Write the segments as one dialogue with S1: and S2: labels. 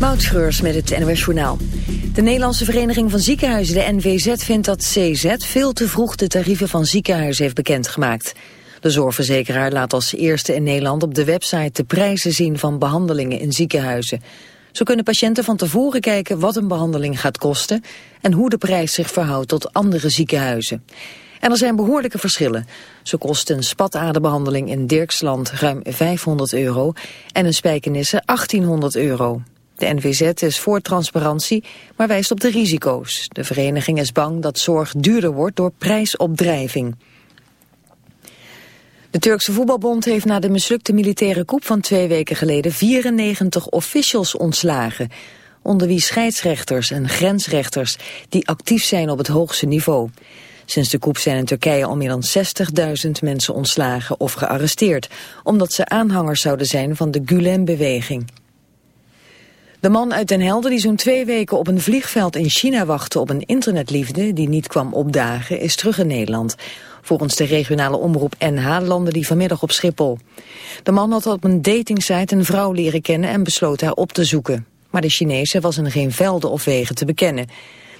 S1: Moutschreurs met het NOS Journaal. De Nederlandse Vereniging van Ziekenhuizen, de NVZ, vindt dat CZ veel te vroeg de tarieven van ziekenhuizen heeft bekendgemaakt. De zorgverzekeraar laat als eerste in Nederland op de website de prijzen zien van behandelingen in ziekenhuizen. Zo kunnen patiënten van tevoren kijken wat een behandeling gaat kosten en hoe de prijs zich verhoudt tot andere ziekenhuizen. En er zijn behoorlijke verschillen. Zo kost een spataderbehandeling in Dirksland ruim 500 euro en een spijkenisse 1800 euro. De NVZ is voor transparantie, maar wijst op de risico's. De vereniging is bang dat zorg duurder wordt door prijsopdrijving. De Turkse voetbalbond heeft na de mislukte militaire coup van twee weken geleden 94 officials ontslagen. Onder wie scheidsrechters en grensrechters die actief zijn op het hoogste niveau. Sinds de coup zijn in Turkije al meer dan 60.000 mensen ontslagen of gearresteerd, omdat ze aanhangers zouden zijn van de Gulen-beweging. De man uit Den Helder die zo'n twee weken op een vliegveld in China wachtte op een internetliefde die niet kwam opdagen, is terug in Nederland. Volgens de regionale omroep NH landde die vanmiddag op Schiphol. De man had op een datingsite een vrouw leren kennen en besloot haar op te zoeken. Maar de Chinese was in geen velden of wegen te bekennen.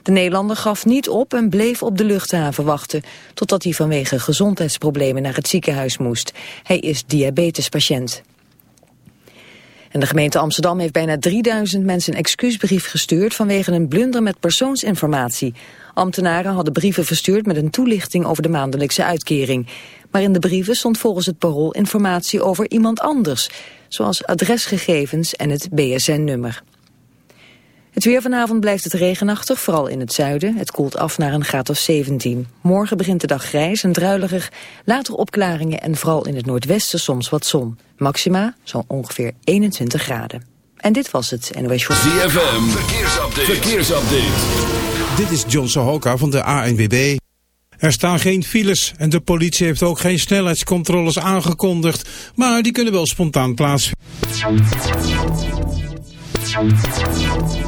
S1: De Nederlander gaf niet op en bleef op de luchthaven wachten... totdat hij vanwege gezondheidsproblemen naar het ziekenhuis moest. Hij is diabetespatiënt. En de gemeente Amsterdam heeft bijna 3000 mensen een excuusbrief gestuurd vanwege een blunder met persoonsinformatie. Ambtenaren hadden brieven verstuurd met een toelichting over de maandelijkse uitkering. Maar in de brieven stond volgens het parool informatie over iemand anders, zoals adresgegevens en het BSN-nummer. Het weer vanavond blijft het regenachtig, vooral in het zuiden. Het koelt af naar een graad of 17. Morgen begint de dag grijs en druilerig. Later opklaringen en vooral in het noordwesten soms wat zon. Maxima zo ongeveer 21 graden. En dit was het NOS Show.
S2: ZFM, verkeersupdate. verkeersupdate.
S3: Dit is John Sohoka van de ANWB. Er staan geen files en de politie heeft ook geen snelheidscontroles aangekondigd. Maar die kunnen wel spontaan plaatsvinden.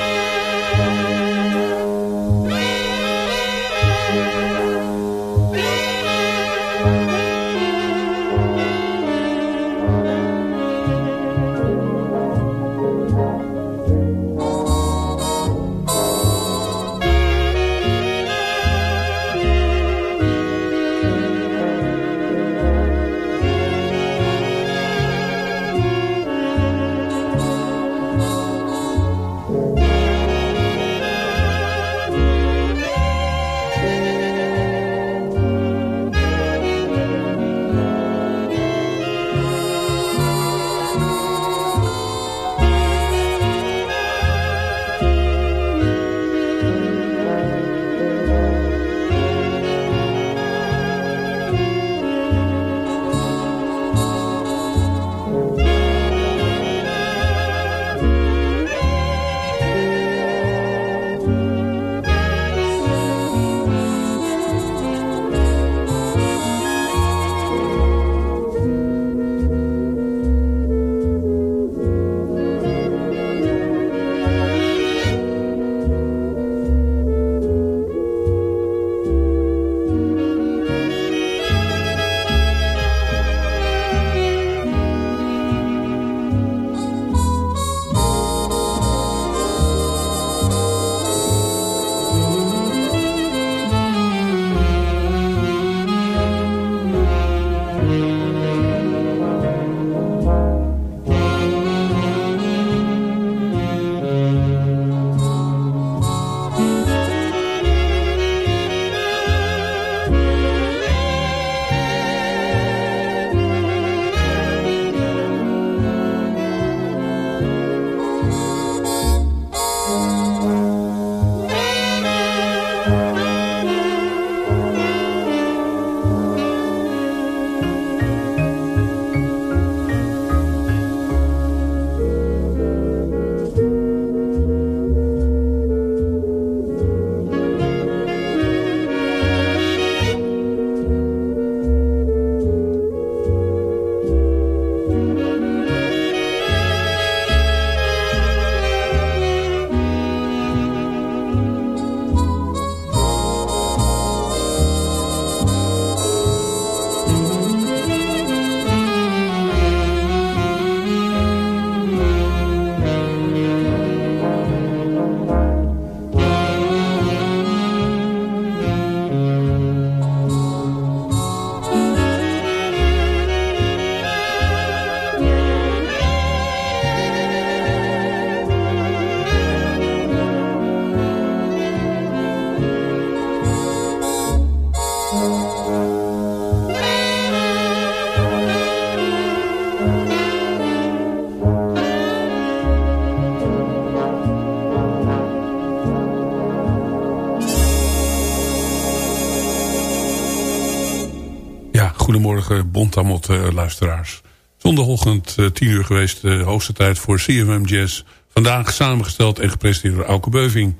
S4: Goedemorgen Bontamot uh, luisteraars. Zondagochtend uh, tien uur geweest, de hoogste tijd voor CFM Jazz. Vandaag samengesteld en gepresenteerd door Auke Beuving.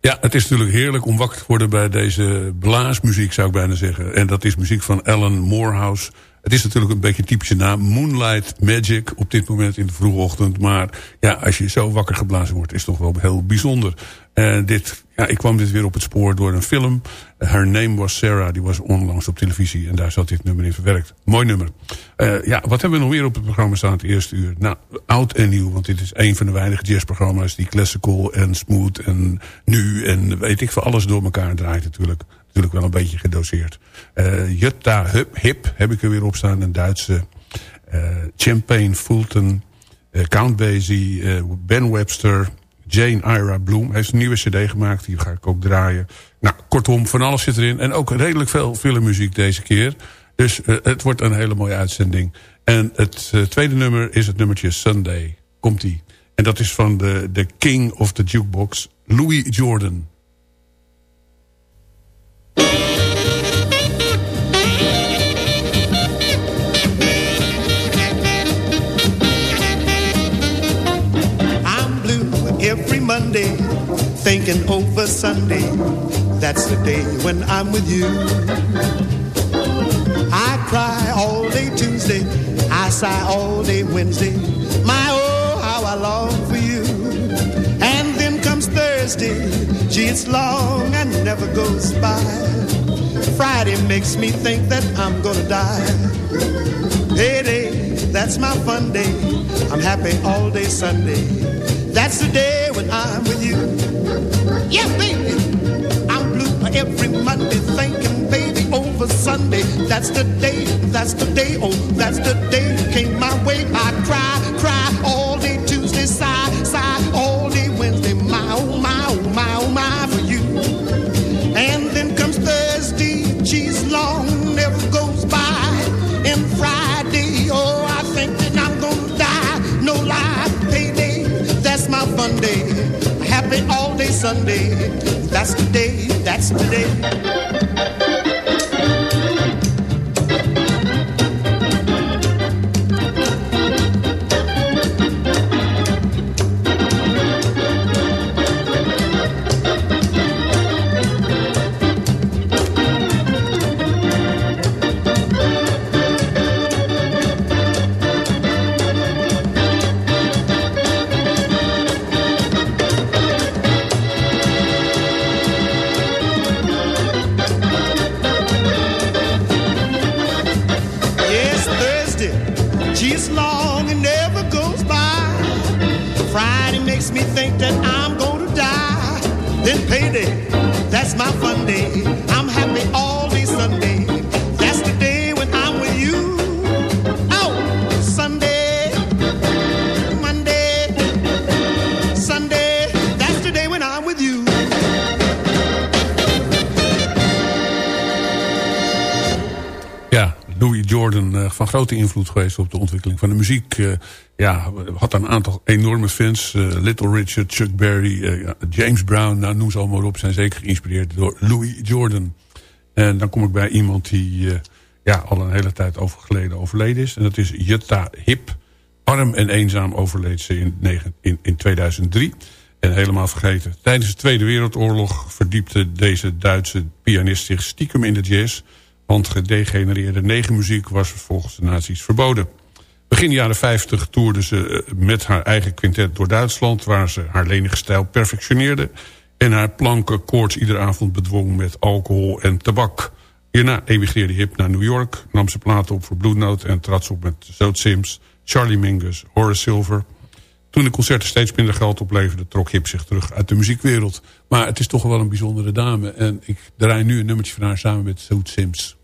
S4: Ja, het is natuurlijk heerlijk om wakker te worden bij deze blaasmuziek zou ik bijna zeggen. En dat is muziek van Alan Morehouse... Het is natuurlijk een beetje typische naam. Moonlight Magic op dit moment in de vroege ochtend. Maar ja, als je zo wakker geblazen wordt, is het toch wel heel bijzonder. En dit, ja, ik kwam dit weer op het spoor door een film. Her Name Was Sarah, die was onlangs op televisie. En daar zat dit nummer in verwerkt. Mooi nummer. Uh, ja, wat hebben we nog weer op het programma staan het eerste uur? Nou, oud en nieuw, want dit is een van de weinige jazzprogramma's... die classical en smooth en nu en weet ik veel alles door elkaar draait natuurlijk natuurlijk wel een beetje gedoseerd. Uh, Jutta Hip, Hip heb ik er weer op staan. Een Duitse uh, Champagne Fulton, uh, Count Basie, Ben Webster... Jane Ira Bloom heeft een nieuwe cd gemaakt. Die ga ik ook draaien. Nou, kortom, van alles zit erin. En ook redelijk veel filmmuziek deze keer. Dus het wordt een hele mooie uitzending. En het tweede nummer is het nummertje Sunday. Komt-ie. En dat is van de, de King of the Jukebox, Louis Jordan.
S5: Monday, thinking over Sunday. That's the day when I'm with you. I cry all day Tuesday, I sigh all day Wednesday. My oh, how I long for you. And then comes Thursday, gee, it's long and never goes by. Friday makes me think that I'm gonna die. Payday, that's my fun day. I'm happy all day Sunday. That's the day when I'm with you. Yeah, baby. I'm blue every Monday thinking, baby, over Sunday. That's the day, that's the day, oh, that's the day came my way. I cry, cry all Happy all day Sunday. That's the day, that's the day.
S4: Invloed geweest op de ontwikkeling van de muziek. Uh, ja, had een aantal enorme fans. Uh, Little Richard, Chuck Berry, uh, James Brown. Nou, noem ze allemaal op. Zijn zeker geïnspireerd door Louis Jordan. En dan kom ik bij iemand die ja, al een hele tijd over geleden overleden is. En dat is Jutta Hip. Arm en eenzaam overleed ze in, in, in 2003. En helemaal vergeten. Tijdens de Tweede Wereldoorlog verdiepte deze Duitse pianist zich stiekem in de jazz... Want gedegenereerde negenmuziek was volgens de nazi's verboden. Begin jaren 50 toerde ze eh, met haar eigen quintet door Duitsland... waar ze haar lenige stijl perfectioneerde... en haar planken koorts iedere avond bedwong met alcohol en tabak. Hierna emigreerde Hip naar New York... nam ze platen op voor Blue Note en trad ze op met Zoot Sims... Charlie Mingus, Horace Silver... Toen de concerten steeds minder geld opleverden... trok Hip zich terug uit de muziekwereld. Maar het is toch wel een bijzondere dame. En ik draai nu een nummertje van haar samen met Zoot Sims.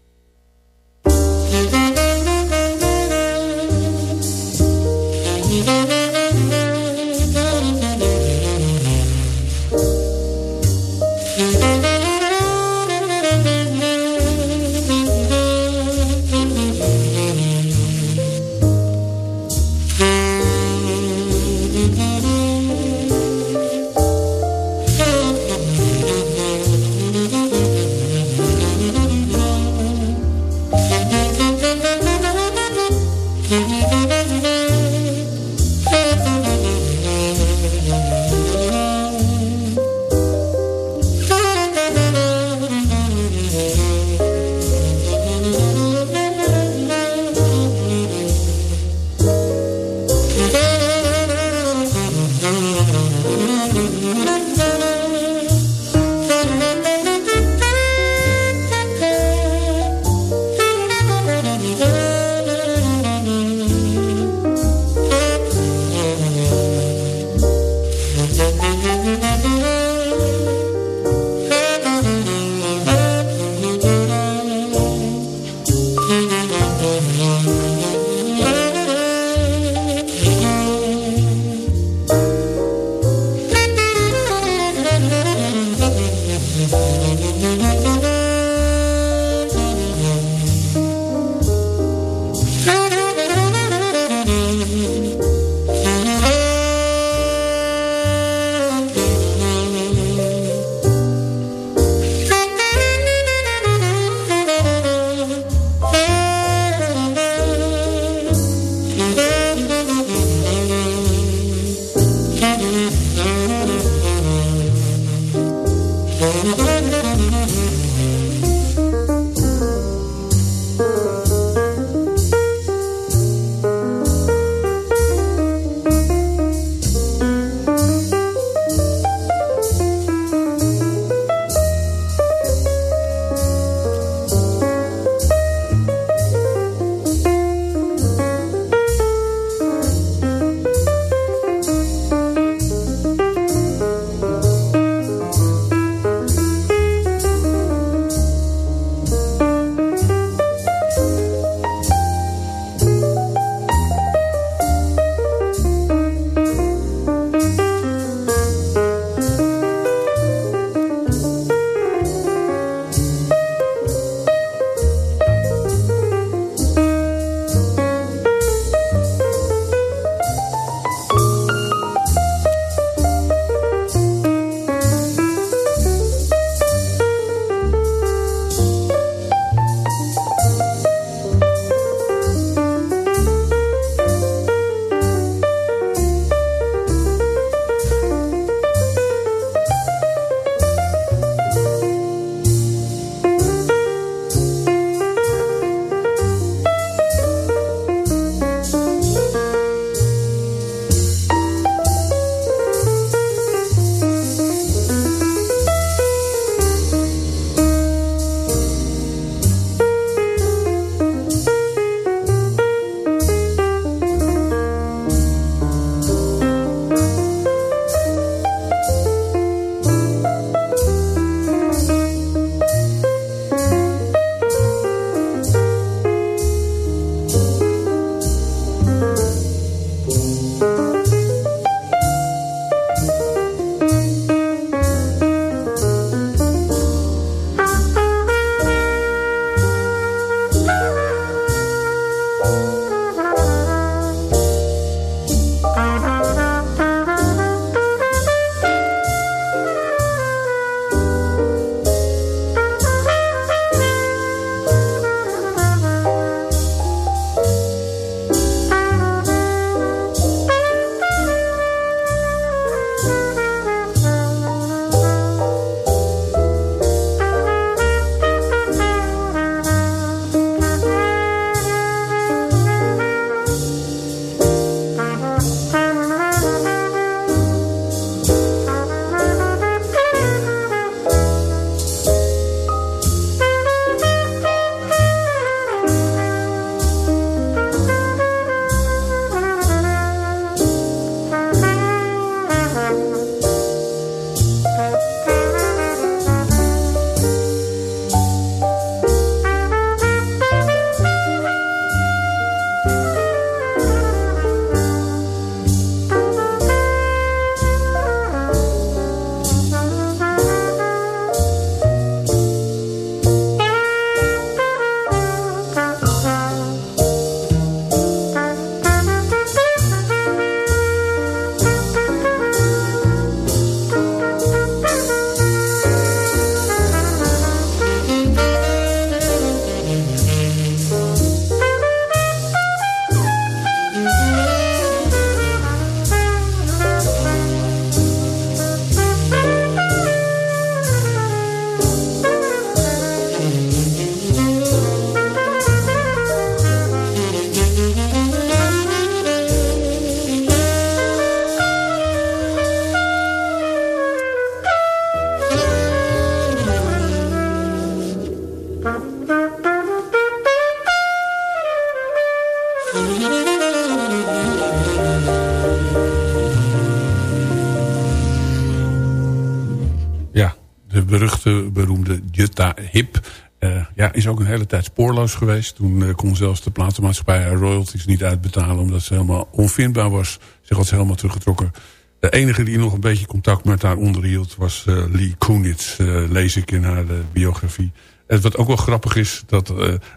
S4: Hele tijd spoorloos geweest. Toen uh, kon zelfs de platenmaatschappij haar royalties niet uitbetalen... omdat ze helemaal onvindbaar was. Zich had ze helemaal teruggetrokken. De enige die nog een beetje contact met haar onderhield... was uh, Lee Kunitz, lees ik in haar biografie. En wat ook wel grappig is... dat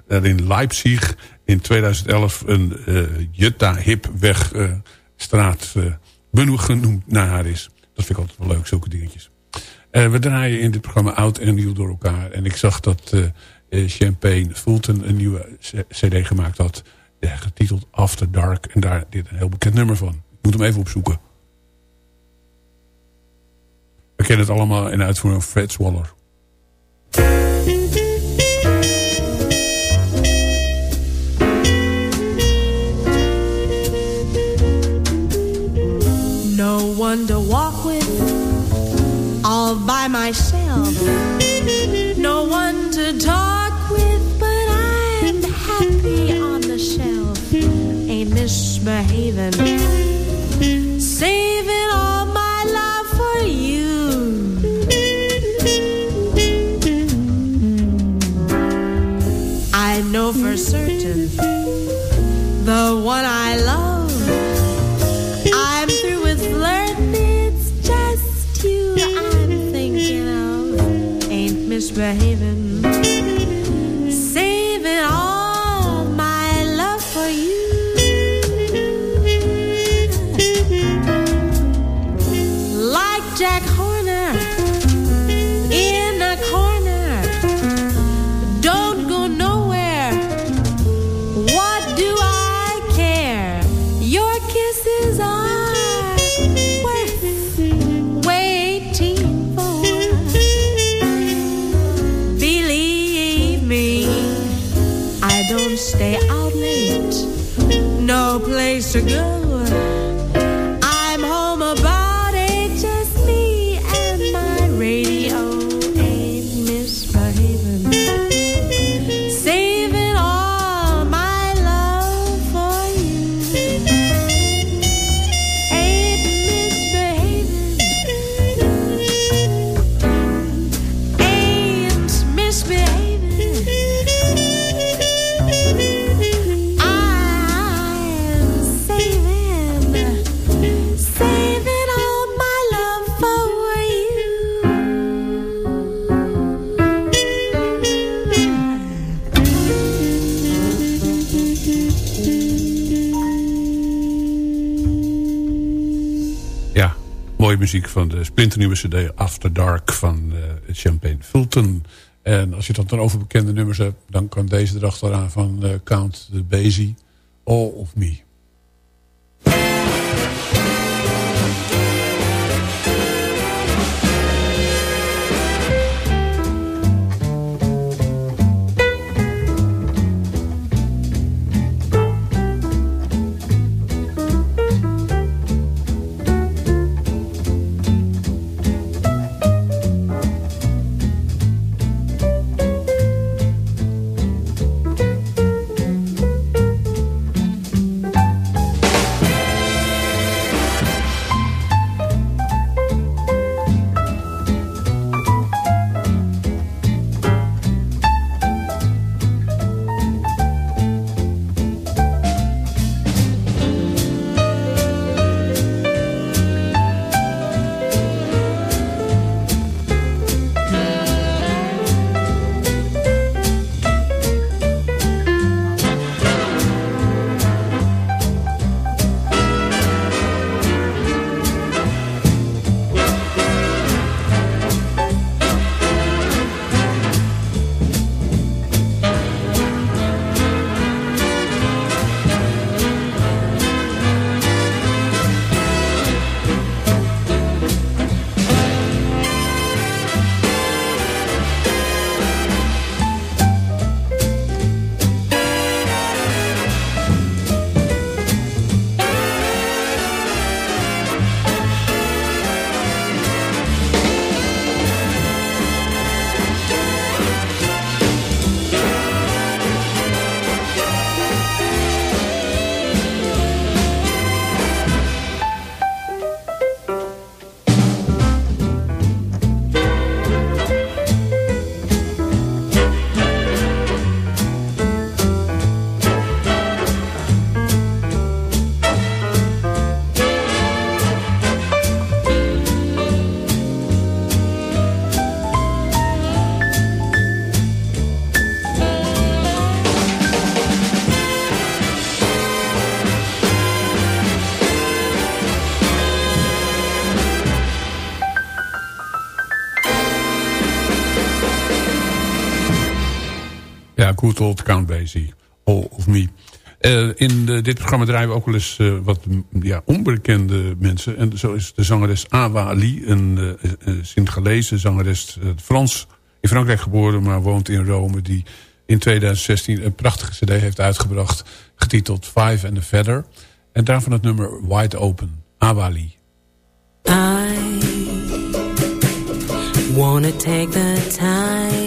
S4: er in Leipzig in 2011 een Jutta Hip wegstraat genoemd naar haar is. Dat vind ik altijd wel leuk, zulke dingetjes. We draaien in dit programma oud en nieuw door elkaar. En ik zag dat eh, Champagne Fulton een nieuwe cd gemaakt had. getiteld After Dark. En daar dit een heel bekend nummer van. Ik moet hem even opzoeken. We kennen het allemaal in uitvoering van Fred Swaller.
S6: No one to walk with all by myself. No one to talk Ain't misbehaving. Saving all my love for you. I know for certain the one I love misbehaving,
S4: van de splinternieuwe cd After Dark van eh, Champagne Fulton. En als je het dan over bekende nummers hebt... dan kan deze erachteraan van eh, Count the Basie, All of Me. Ja, Good Old Count Basie, All of Me. Eh, in de- dit programma draaien we ook wel eens eh, wat ja, onbekende mensen. En zo is de zangeres Awa Ali, een uh, Sint-Galeese zangeres. eh, Frans, in Frankrijk geboren, maar woont in Rome. Die in 2016 een prachtige cd heeft uitgebracht. Getiteld Five and a Feather. En daarvan het nummer Wide Open, Awa Ali.
S7: wanna take the time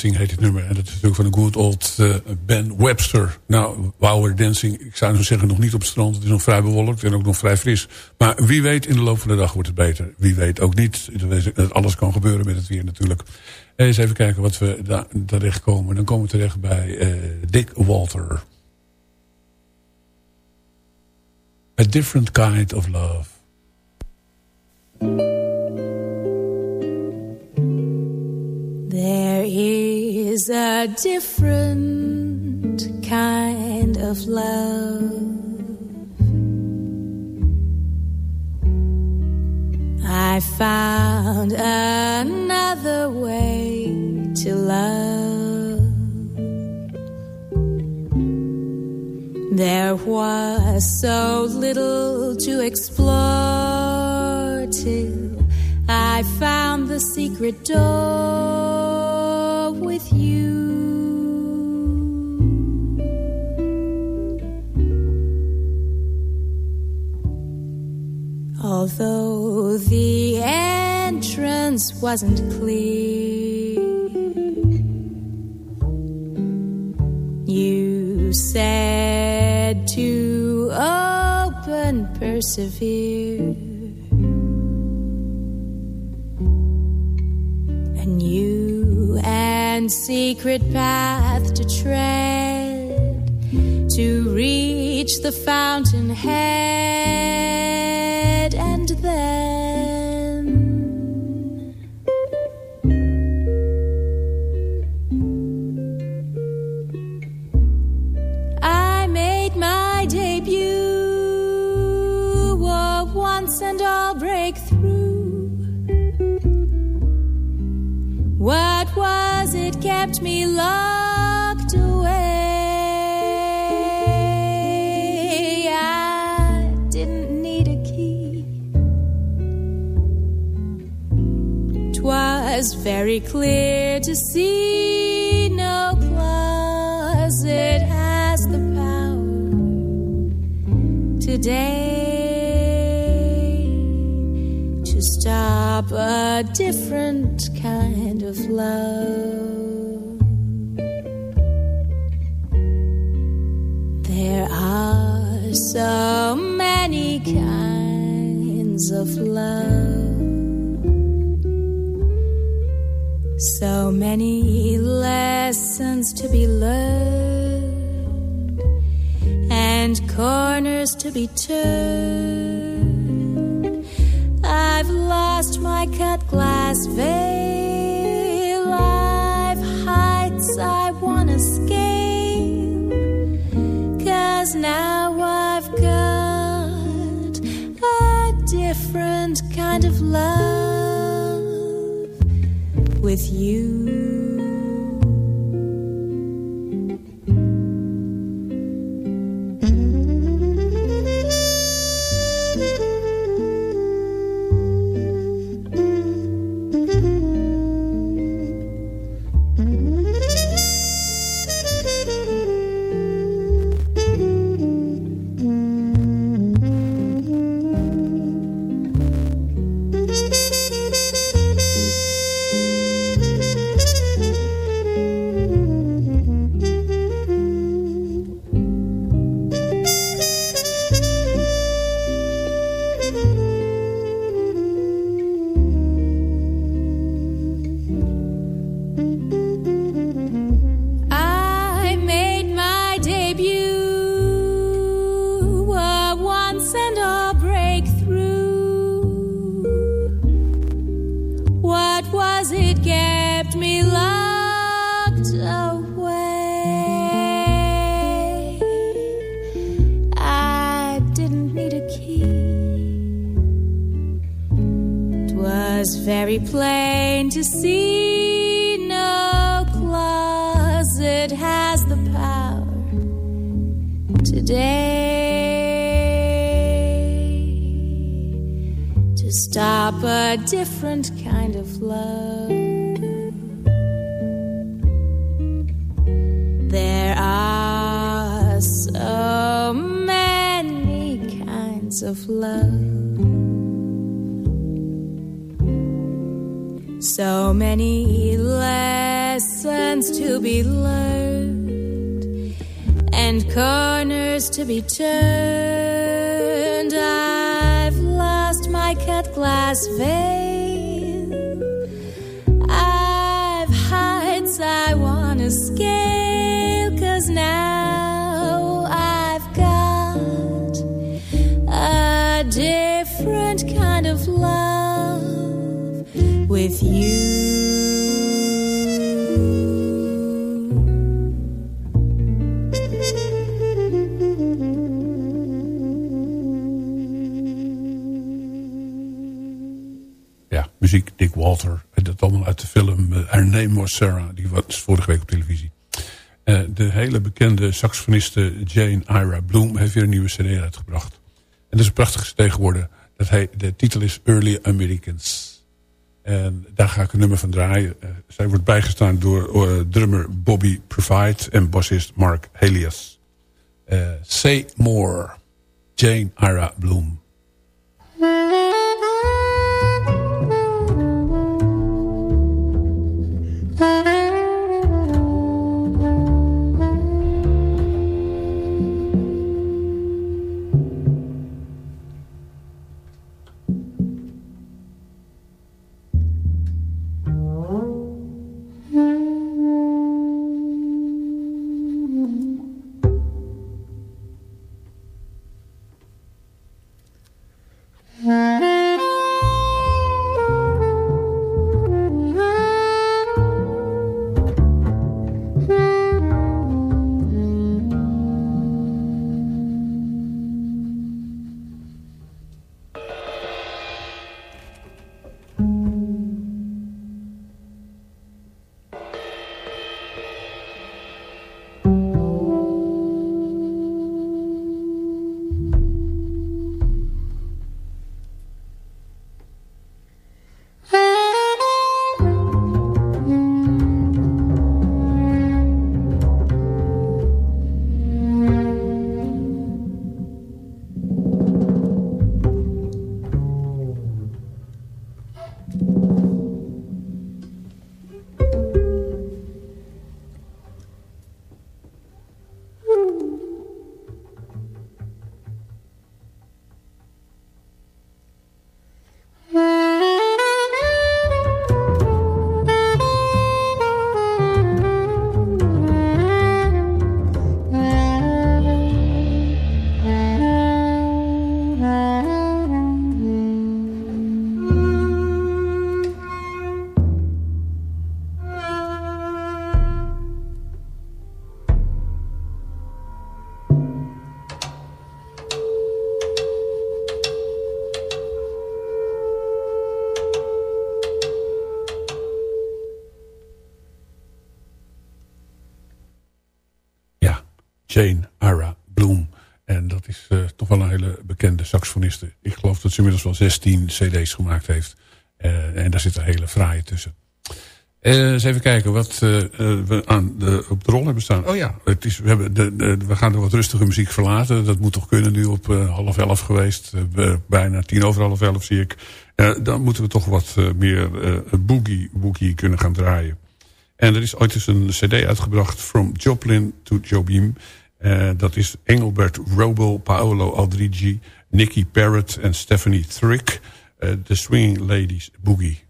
S4: Dancing heet het nummer. En dat is natuurlijk van de good old uh, Ben Webster. Nou, We're Dancing, ik zou nog zeggen nog niet op het strand. Het is nog vrij bewolkt en ook nog vrij fris. Maar wie weet, in de loop van de dag wordt het beter. Wie weet ook niet. Dat alles kan gebeuren met het weer natuurlijk. Eens even kijken wat we daar terecht komen. Dan komen we terecht bij uh, Dick Walter. A Different Kind of Love.
S6: Is a different kind of love. I found another way to love. There was so little to explore till I found the secret door wasn't clear, you said to open, persevere. A new and secret path to tread to reach the fountainhead very clear to see no closet has the power today to stop a different kind of love. I've lost my cut glass veil, I've heights I wanna scale. Cause now I've got a different kind of love with you. So many lessons to be learned and corners to be turned. I've lost my cut glass veil. With you.
S4: Muziek Dick Walter. En dat allemaal uit de film uh, Her Name Was Sarah. Die was vorige week op televisie. Eh, de hele bekende saxofoniste Jane Ira Bloom heeft weer een nieuwe cd uitgebracht. En dat is een prachtige cd. Dat hij, de titel is Early Americans. En daar ga ik een nummer van draaien. Eh, zij wordt bijgestaan door eh, drummer Bobby Provide en bassist Mark Helias. Eh, Say More, Jane Ira Bloom. Jane Ira Bloom. En dat is eh, toch wel een hele bekende saxofoniste. Ik geloof dat ze inmiddels wel 16 cd's gemaakt heeft. Eh, en daar zit een hele fraaie tussen. Eh, eens even kijken wat we aan de, op de rol hebben staan. Oh ja, het is, we, hebben de, de- we gaan de wat rustige muziek verlaten. Dat moet toch kunnen nu op half elf geweest. We- bijna tien over half elf zie ik. Dan moeten we toch wat meer boogie, boogie kunnen gaan draaien. En er is ooit eens een cd uitgebracht... From Joplin to Jobim. Eh, dat is Engelbert Robel, Paolo Aldrigi... Nicky Parrott en Stephanie Thrick. eh, The Swinging Ladies Boogie.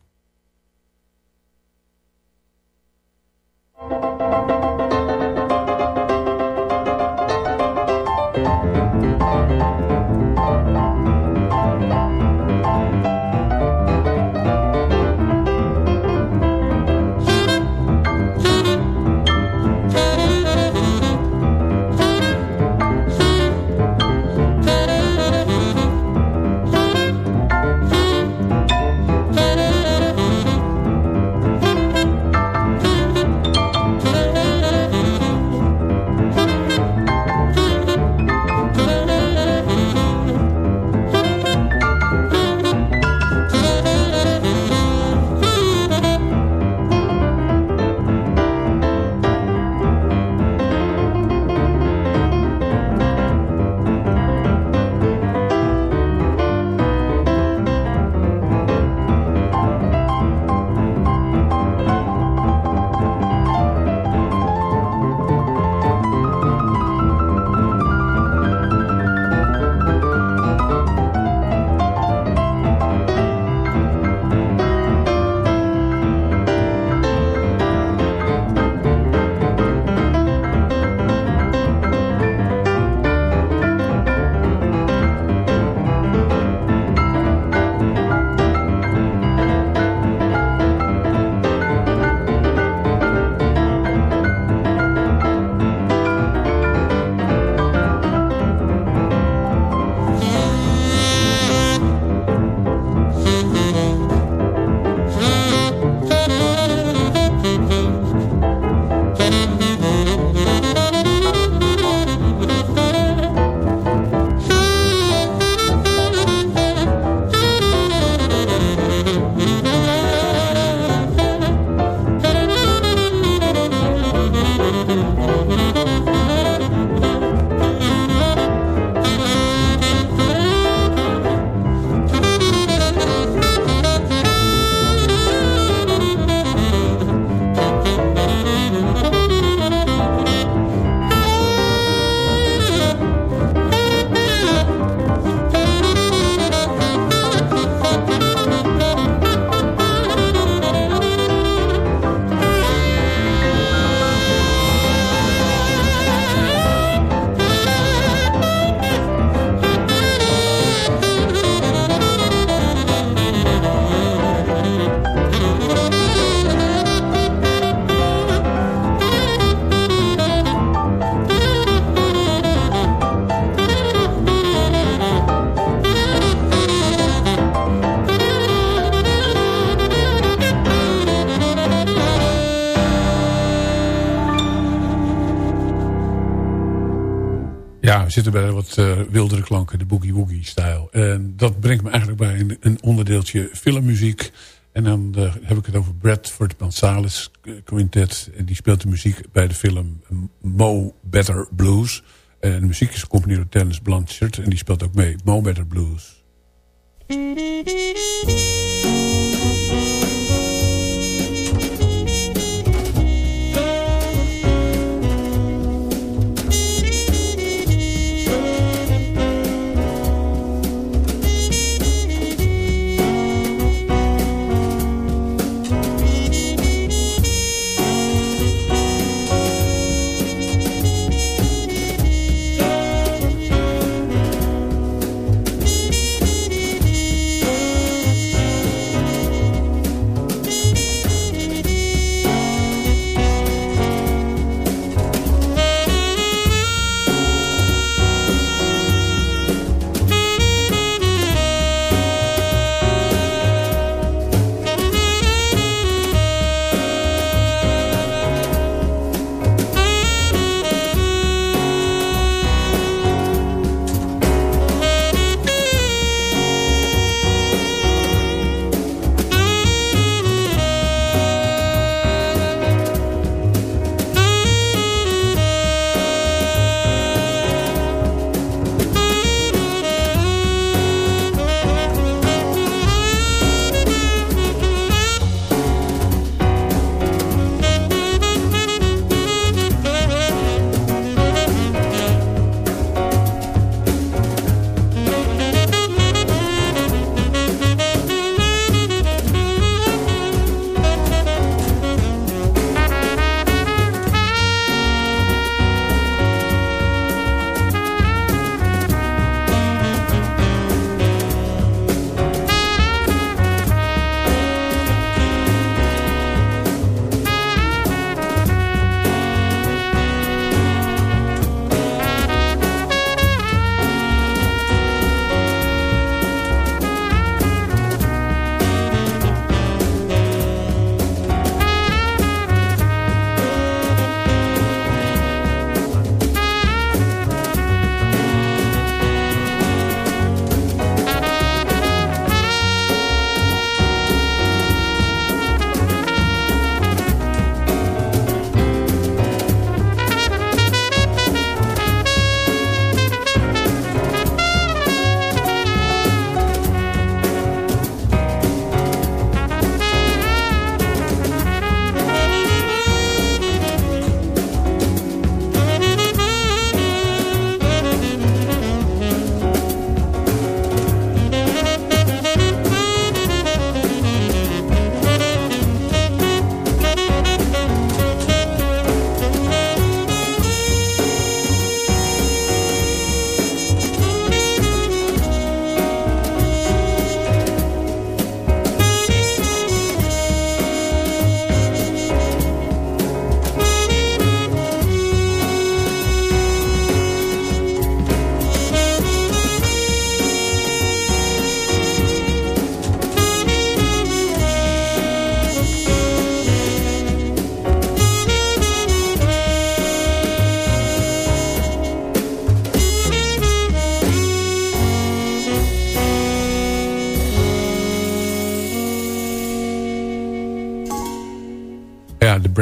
S4: Zitten bij wat uh, wildere klanken, de boogie-woogie-stijl. En dat brengt me eigenlijk bij een, een onderdeeltje filmmuziek. En dan uh, heb ik het over Bradford Marsalis Quintet. En die speelt de muziek bij de film Mo Better Blues. En de muziek is gecomponeerd door Dennis Blanchard. En die speelt ook mee, Mo Better Blues.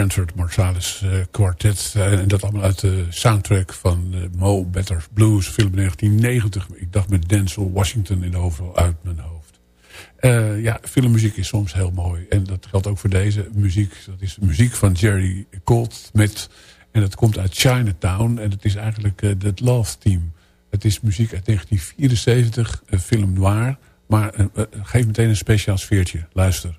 S4: Brentford Marsalis Quartet. Uh, en dat allemaal uit de soundtrack van uh, Mo Better Blues, film 1990. Ik dacht met Denzel Washington in de uit mijn hoofd. ja, filmmuziek is soms heel mooi. En dat geldt ook voor deze muziek. Dat is muziek van Jerry Goldsmith. En dat komt uit Chinatown. En het is eigenlijk het Love Team. Het is muziek uit 1974, een film noir. Maar geef meteen een speciaal sfeertje. Luister.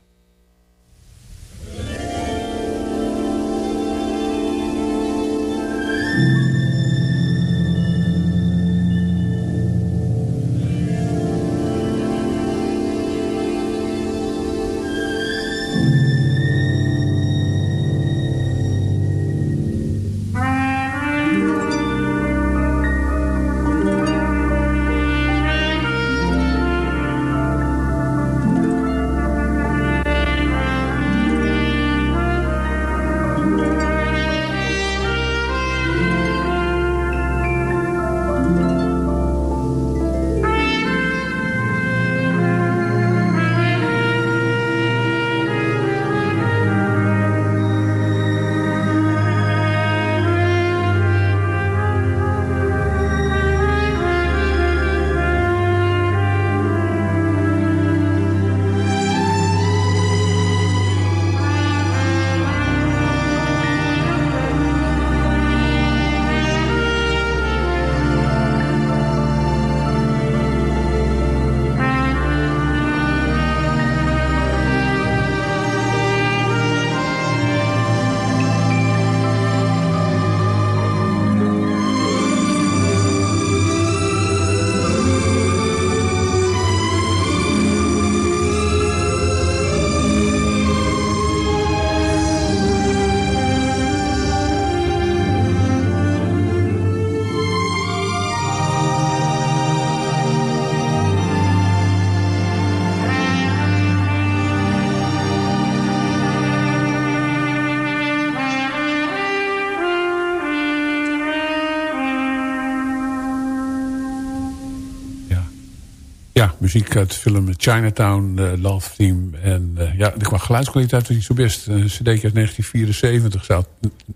S4: Ja, muziek uit de film Chinatown, uh, Love Theme. En uh, ja, de geluidskwaliteit was niet zo best. Een cd uit 1974 zou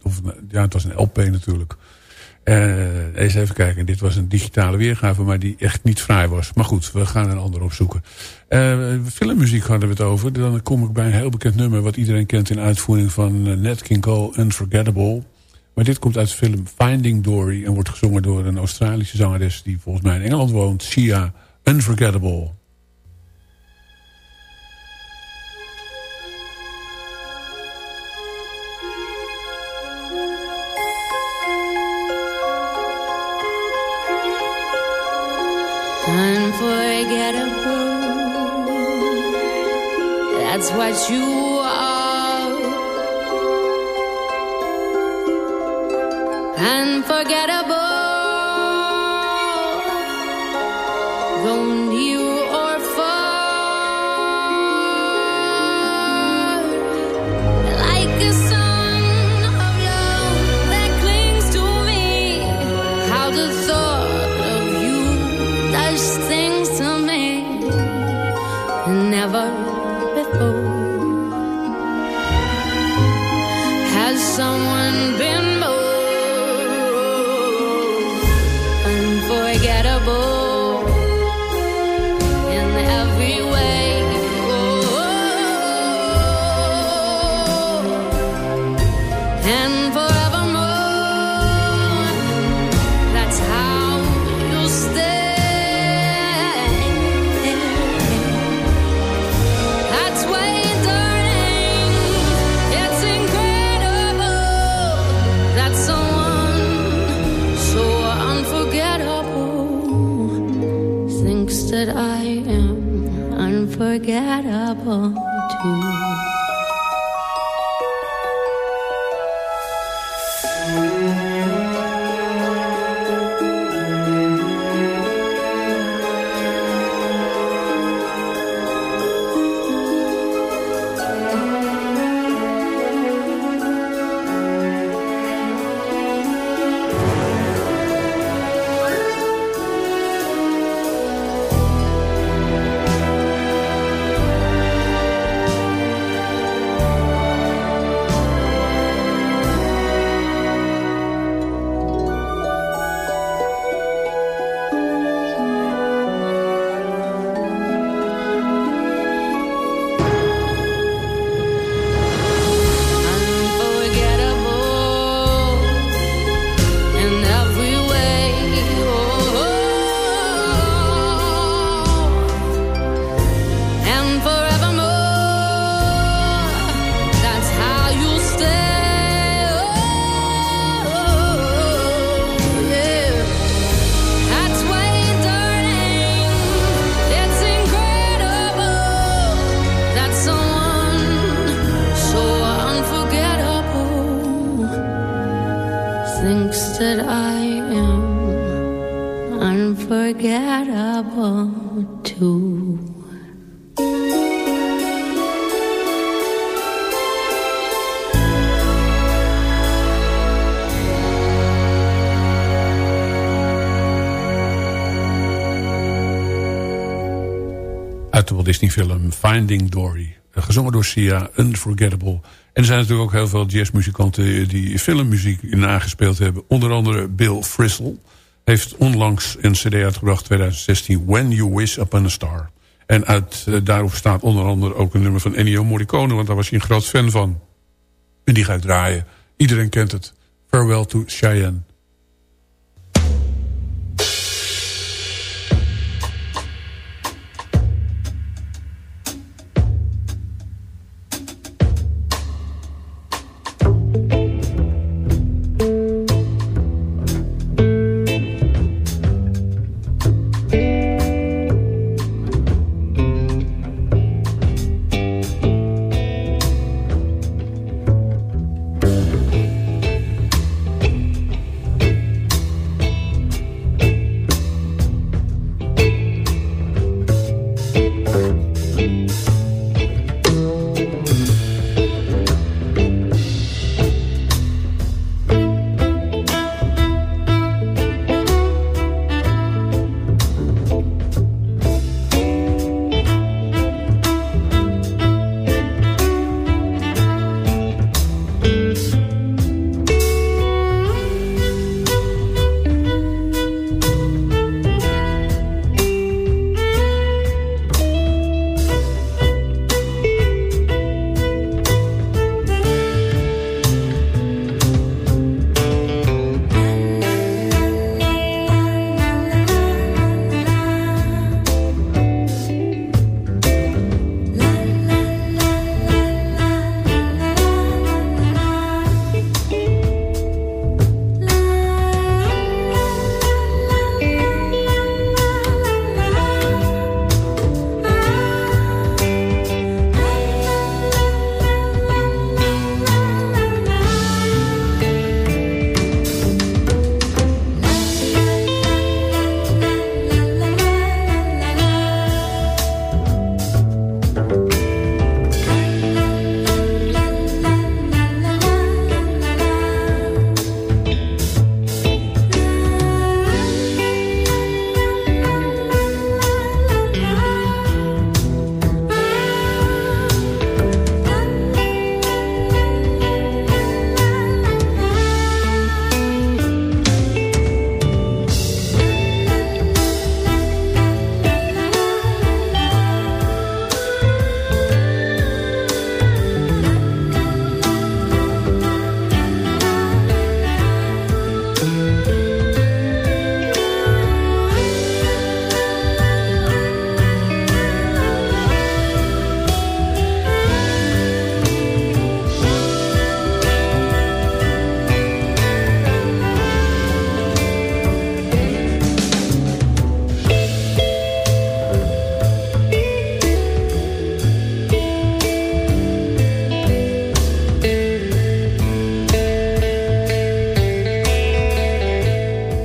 S4: of, ja, het was een LP natuurlijk. Eens even kijken, dit was een digitale weergave, maar die echt niet vrij was. Maar goed, we gaan een ander opzoeken. Filmmuziek hadden we het over. Dan kom ik bij een heel bekend nummer wat iedereen kent in uitvoering van Nat King Cole, Unforgettable. Maar dit komt uit de film Finding Dory en wordt gezongen door een Australische zangeres die volgens mij in Engeland woont, Sia. Unforgettable.
S8: Someone been unforgettable unforgettable too.
S4: Uit de Walt Disney film Finding Dory. Gezongen door Sia, Unforgettable. En er zijn natuurlijk ook heel veel jazzmuzikanten die filmmuziek nagespeeld hebben. Onder andere Bill Frisell heeft onlangs een cd uitgebracht, 2016, When You Wish Upon a Star. En uit, eh, daarop staat onder andere ook een nummer van Ennio Morricone, want daar was hij een groot fan van. En die ga draaien. Iedereen kent het. Farewell to Cheyenne.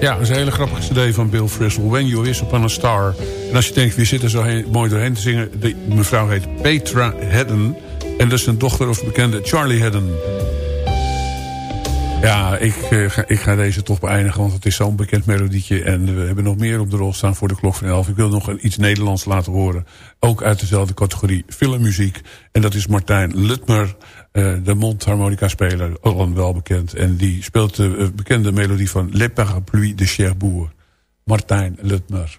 S4: Ja, dat is een hele grappige cd van Bill Frisell. When You Wish Upon a Star. En als je denkt, wie zit er zo mooi doorheen te zingen... De mevrouw heet Petra Hedden. En dat is een dochter of bekende Charlie Hedden. Ja, ik, uh, ga, ik ga deze toch beëindigen, want het is zo'n bekend melodietje. En we hebben nog meer op de rol staan voor de klok van 11. Ik wil nog iets Nederlands laten horen. Ook uit dezelfde categorie filmmuziek. En dat is Martijn Lutmer, uh, de mondharmonica-speler, al wel bekend. En die speelt de uh, bekende melodie van Le Parapluie de Cherbourg. Martijn Lutmer.